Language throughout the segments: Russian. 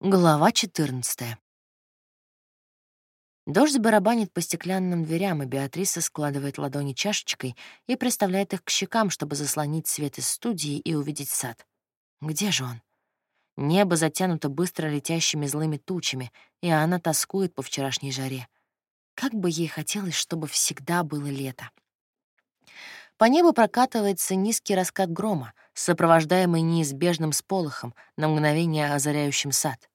Глава 14. Дождь барабанит по стеклянным дверям, и Беатриса складывает ладони чашечкой и приставляет их к щекам, чтобы заслонить свет из студии и увидеть сад. Где же он? Небо затянуто быстро летящими злыми тучами, и она тоскует по вчерашней жаре. Как бы ей хотелось, чтобы всегда было лето. По небу прокатывается низкий раскат грома, сопровождаемый неизбежным сполохом, на мгновение озаряющим сад.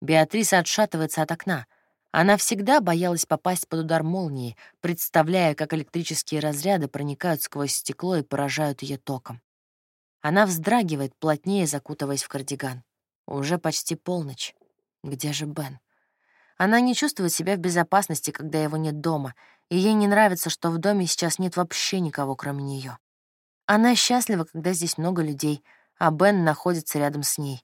Беатриса отшатывается от окна. Она всегда боялась попасть под удар молнии, представляя, как электрические разряды проникают сквозь стекло и поражают ее током. Она вздрагивает, плотнее закутываясь в кардиган. Уже почти полночь. Где же Бен? Она не чувствует себя в безопасности, когда его нет дома, и ей не нравится, что в доме сейчас нет вообще никого, кроме нее. Она счастлива, когда здесь много людей, а Бен находится рядом с ней.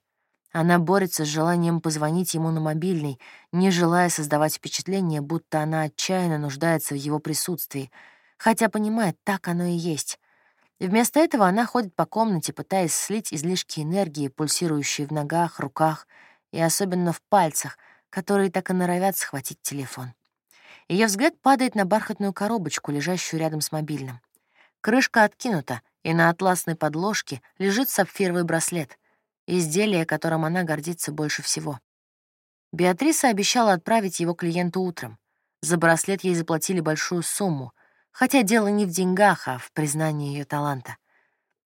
Она борется с желанием позвонить ему на мобильный, не желая создавать впечатление, будто она отчаянно нуждается в его присутствии, хотя понимает, так оно и есть. Вместо этого она ходит по комнате, пытаясь слить излишки энергии, пульсирующие в ногах, руках и особенно в пальцах — которые так и норовят схватить телефон. Ее взгляд падает на бархатную коробочку, лежащую рядом с мобильным. Крышка откинута, и на атласной подложке лежит сапфировый браслет, изделие, которым она гордится больше всего. Беатриса обещала отправить его клиенту утром. За браслет ей заплатили большую сумму, хотя дело не в деньгах, а в признании ее таланта.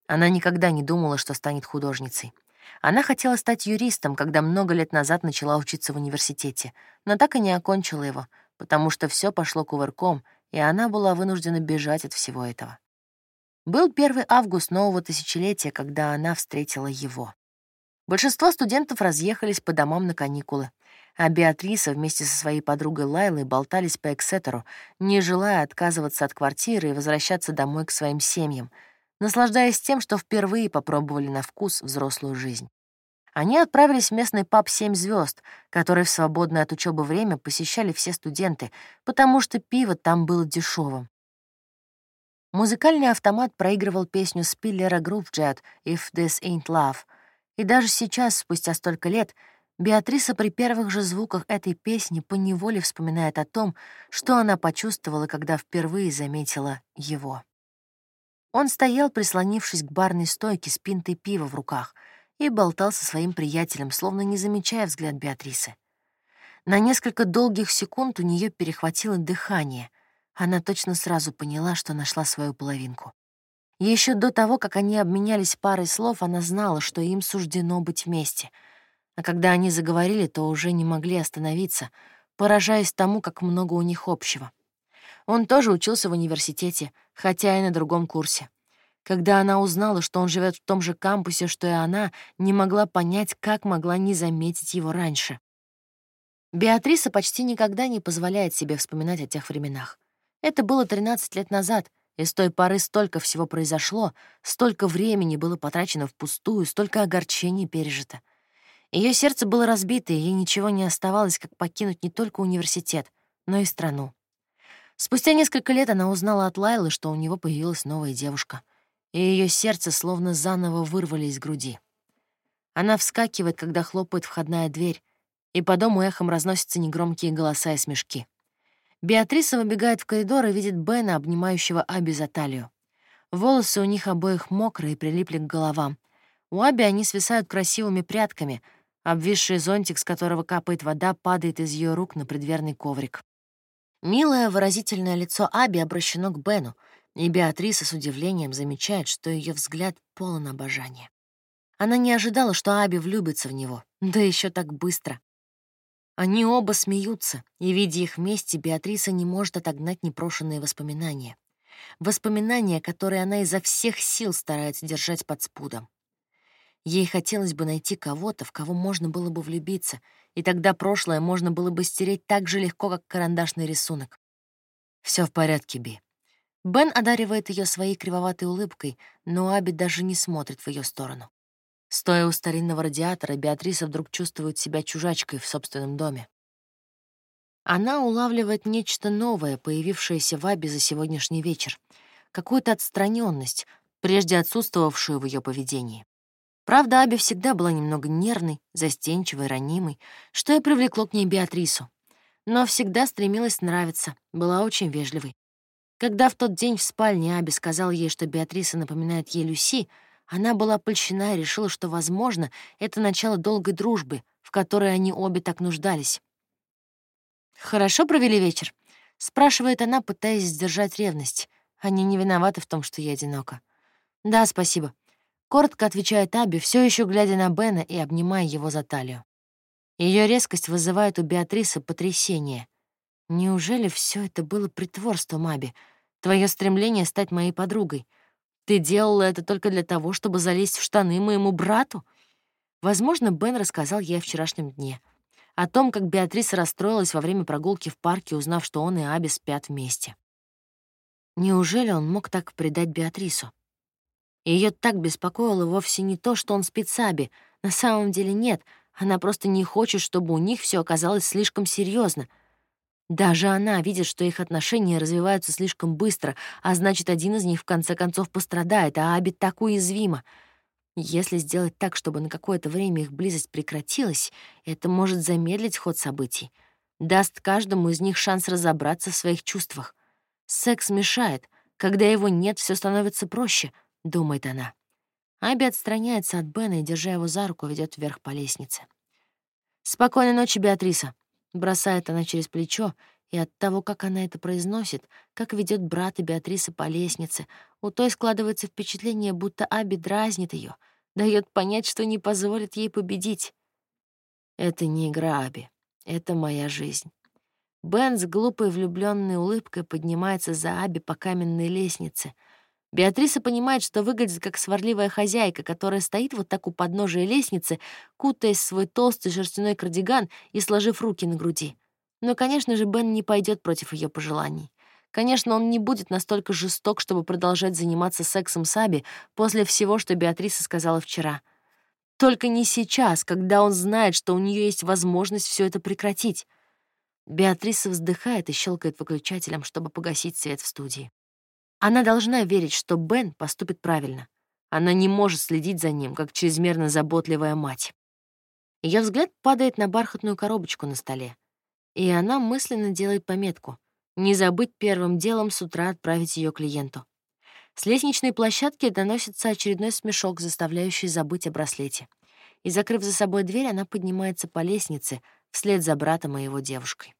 Она никогда не думала, что станет художницей. Она хотела стать юристом, когда много лет назад начала учиться в университете, но так и не окончила его, потому что все пошло кувырком, и она была вынуждена бежать от всего этого. Был 1 август нового тысячелетия, когда она встретила его. Большинство студентов разъехались по домам на каникулы, а Беатриса вместе со своей подругой Лайлой болтались по Эксетеру, не желая отказываться от квартиры и возвращаться домой к своим семьям — наслаждаясь тем, что впервые попробовали на вкус взрослую жизнь. Они отправились в местный паб «Семь звезд», который в свободное от учебы время посещали все студенты, потому что пиво там было дешевым. Музыкальный автомат проигрывал песню Спиллера Грувджет «If This Ain't Love», и даже сейчас, спустя столько лет, Беатриса при первых же звуках этой песни поневоле вспоминает о том, что она почувствовала, когда впервые заметила его. Он стоял, прислонившись к барной стойке с пинтой пива в руках, и болтал со своим приятелем, словно не замечая взгляд Беатрисы. На несколько долгих секунд у нее перехватило дыхание. Она точно сразу поняла, что нашла свою половинку. Еще до того, как они обменялись парой слов, она знала, что им суждено быть вместе. А когда они заговорили, то уже не могли остановиться, поражаясь тому, как много у них общего. Он тоже учился в университете, хотя и на другом курсе. Когда она узнала, что он живет в том же кампусе, что и она, не могла понять, как могла не заметить его раньше. Беатриса почти никогда не позволяет себе вспоминать о тех временах. Это было 13 лет назад, и с той поры столько всего произошло, столько времени было потрачено впустую, столько огорчений пережито. Ее сердце было разбито, и ей ничего не оставалось, как покинуть не только университет, но и страну. Спустя несколько лет она узнала от Лайлы, что у него появилась новая девушка, и ее сердце словно заново вырвали из груди. Она вскакивает, когда хлопает входная дверь, и по дому эхом разносятся негромкие голоса и смешки. Беатриса выбегает в коридор и видит Бена, обнимающего Аби за талию. Волосы у них обоих мокрые и прилипли к головам. У Аби они свисают красивыми прядками, обвисший зонтик, с которого капает вода, падает из ее рук на предверный коврик. Милое выразительное лицо Аби обращено к Бену, и Беатриса с удивлением замечает, что ее взгляд полон обожания. Она не ожидала, что Аби влюбится в него, да еще так быстро. Они оба смеются, и, видя их вместе, Беатриса не может отогнать непрошенные воспоминания. Воспоминания, которые она изо всех сил старается держать под спудом. Ей хотелось бы найти кого-то, в кого можно было бы влюбиться, и тогда прошлое можно было бы стереть так же легко, как карандашный рисунок. Все в порядке, Би». Бен одаривает ее своей кривоватой улыбкой, но Аби даже не смотрит в ее сторону. Стоя у старинного радиатора, Беатриса вдруг чувствует себя чужачкой в собственном доме. Она улавливает нечто новое, появившееся в Аби за сегодняшний вечер, какую-то отстраненность, прежде отсутствовавшую в ее поведении. Правда, Аби всегда была немного нервной, застенчивой, ранимой, что и привлекло к ней Беатрису. Но всегда стремилась нравиться, была очень вежливой. Когда в тот день в спальне Аби сказал ей, что Беатриса напоминает ей Люси, она была польщена и решила, что, возможно, это начало долгой дружбы, в которой они обе так нуждались. «Хорошо провели вечер?» — спрашивает она, пытаясь сдержать ревность. Они не виноваты в том, что я одинока. «Да, спасибо», — коротко отвечает Аби, все еще глядя на Бена и обнимая его за талию. Ее резкость вызывает у Беатрисы потрясение. Неужели все это было притворством, Аби? Твое стремление стать моей подругой. Ты делала это только для того, чтобы залезть в штаны моему брату? Возможно, Бен рассказал ей о вчерашнем дне. О том, как Беатриса расстроилась во время прогулки в парке, узнав, что он и Аби спят вместе. Неужели он мог так предать Беатрису? Ее так беспокоило вовсе не то, что он спит с Аби. На самом деле нет, она просто не хочет, чтобы у них все оказалось слишком серьезно. Даже она видит, что их отношения развиваются слишком быстро, а значит, один из них в конце концов пострадает, а Аби так уязвима. Если сделать так, чтобы на какое-то время их близость прекратилась, это может замедлить ход событий, даст каждому из них шанс разобраться в своих чувствах. Секс мешает. Когда его нет, все становится проще, — думает она. Аби отстраняется от Бена и, держа его за руку, ведет вверх по лестнице. «Спокойной ночи, Беатриса», Бросает она через плечо, и от того, как она это произносит, как ведет брат и Беатриса по лестнице, у той складывается впечатление, будто Аби дразнит ее, дает понять, что не позволит ей победить. Это не игра Аби, это моя жизнь. Бен с глупой влюбленной улыбкой поднимается за Аби по каменной лестнице — Беатриса понимает, что выглядит как сварливая хозяйка, которая стоит вот так у подножия лестницы, кутаясь в свой толстый шерстяной кардиган и сложив руки на груди. Но, конечно же, Бен не пойдет против ее пожеланий. Конечно, он не будет настолько жесток, чтобы продолжать заниматься сексом с Аби после всего, что Беатриса сказала вчера. Только не сейчас, когда он знает, что у нее есть возможность все это прекратить. Беатриса вздыхает и щелкает выключателем, чтобы погасить свет в студии. Она должна верить, что Бен поступит правильно. Она не может следить за ним, как чрезмерно заботливая мать. Ее взгляд падает на бархатную коробочку на столе, и она мысленно делает пометку не забыть первым делом с утра отправить ее клиенту. С лестничной площадки доносится очередной смешок, заставляющий забыть о браслете. И, закрыв за собой дверь, она поднимается по лестнице вслед за братом и его девушкой.